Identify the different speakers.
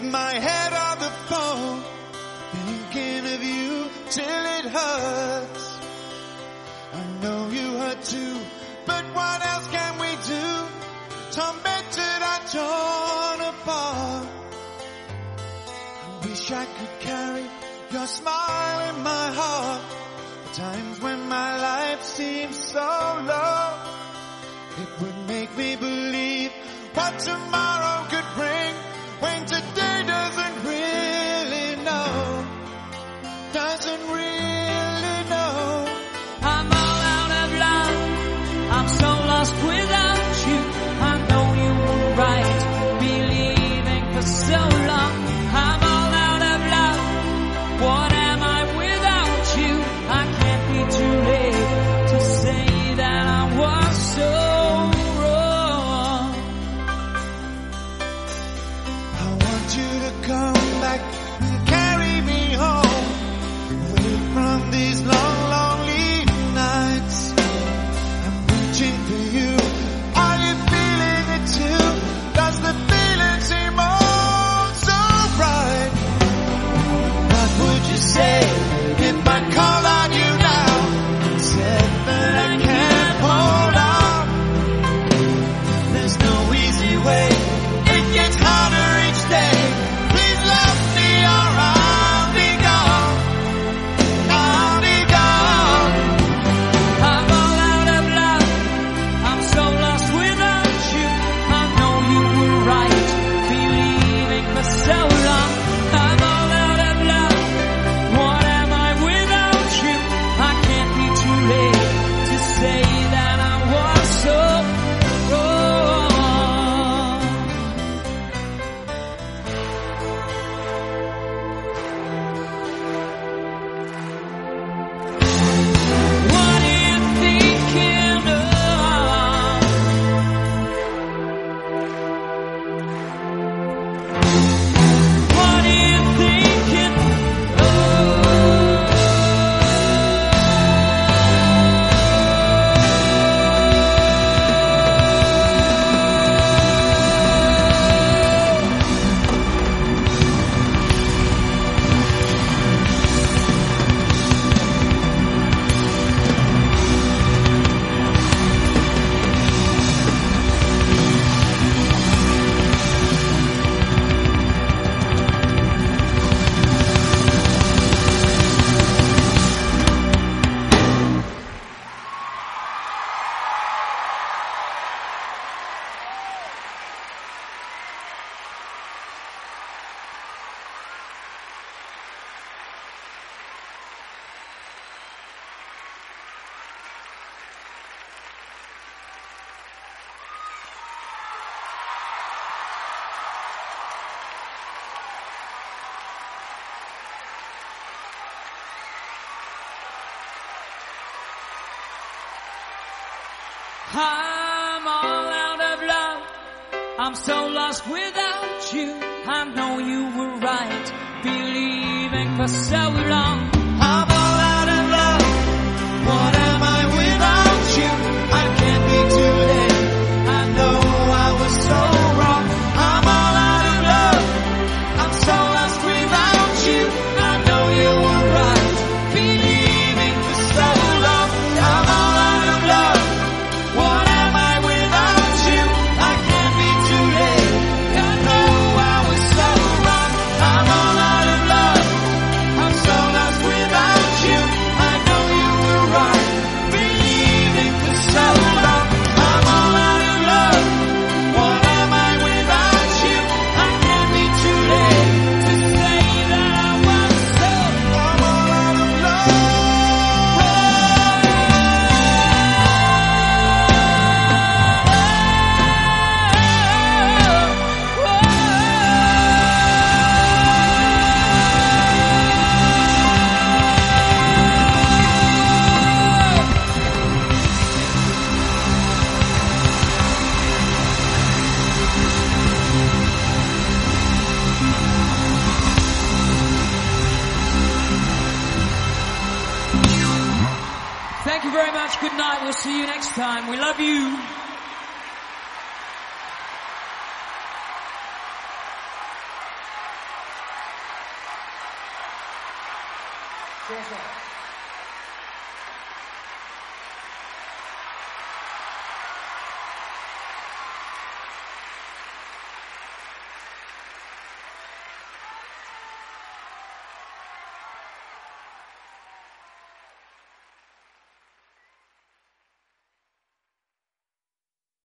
Speaker 1: with my head on the phone, thinking of you till it hurts. I know you hurt too, but what else can we do? Tormented I torn apart. I wish I could carry your smile in my heart. The times when my life seems so low, it would make me believe what tomorrow. come back and carry me home. Away from these long,
Speaker 2: long I'm all out of love. I'm so lost without you. I know you were right, believing for so long. Thank you very much. Good night. We'll see you next time. We love you.
Speaker 3: Cheers.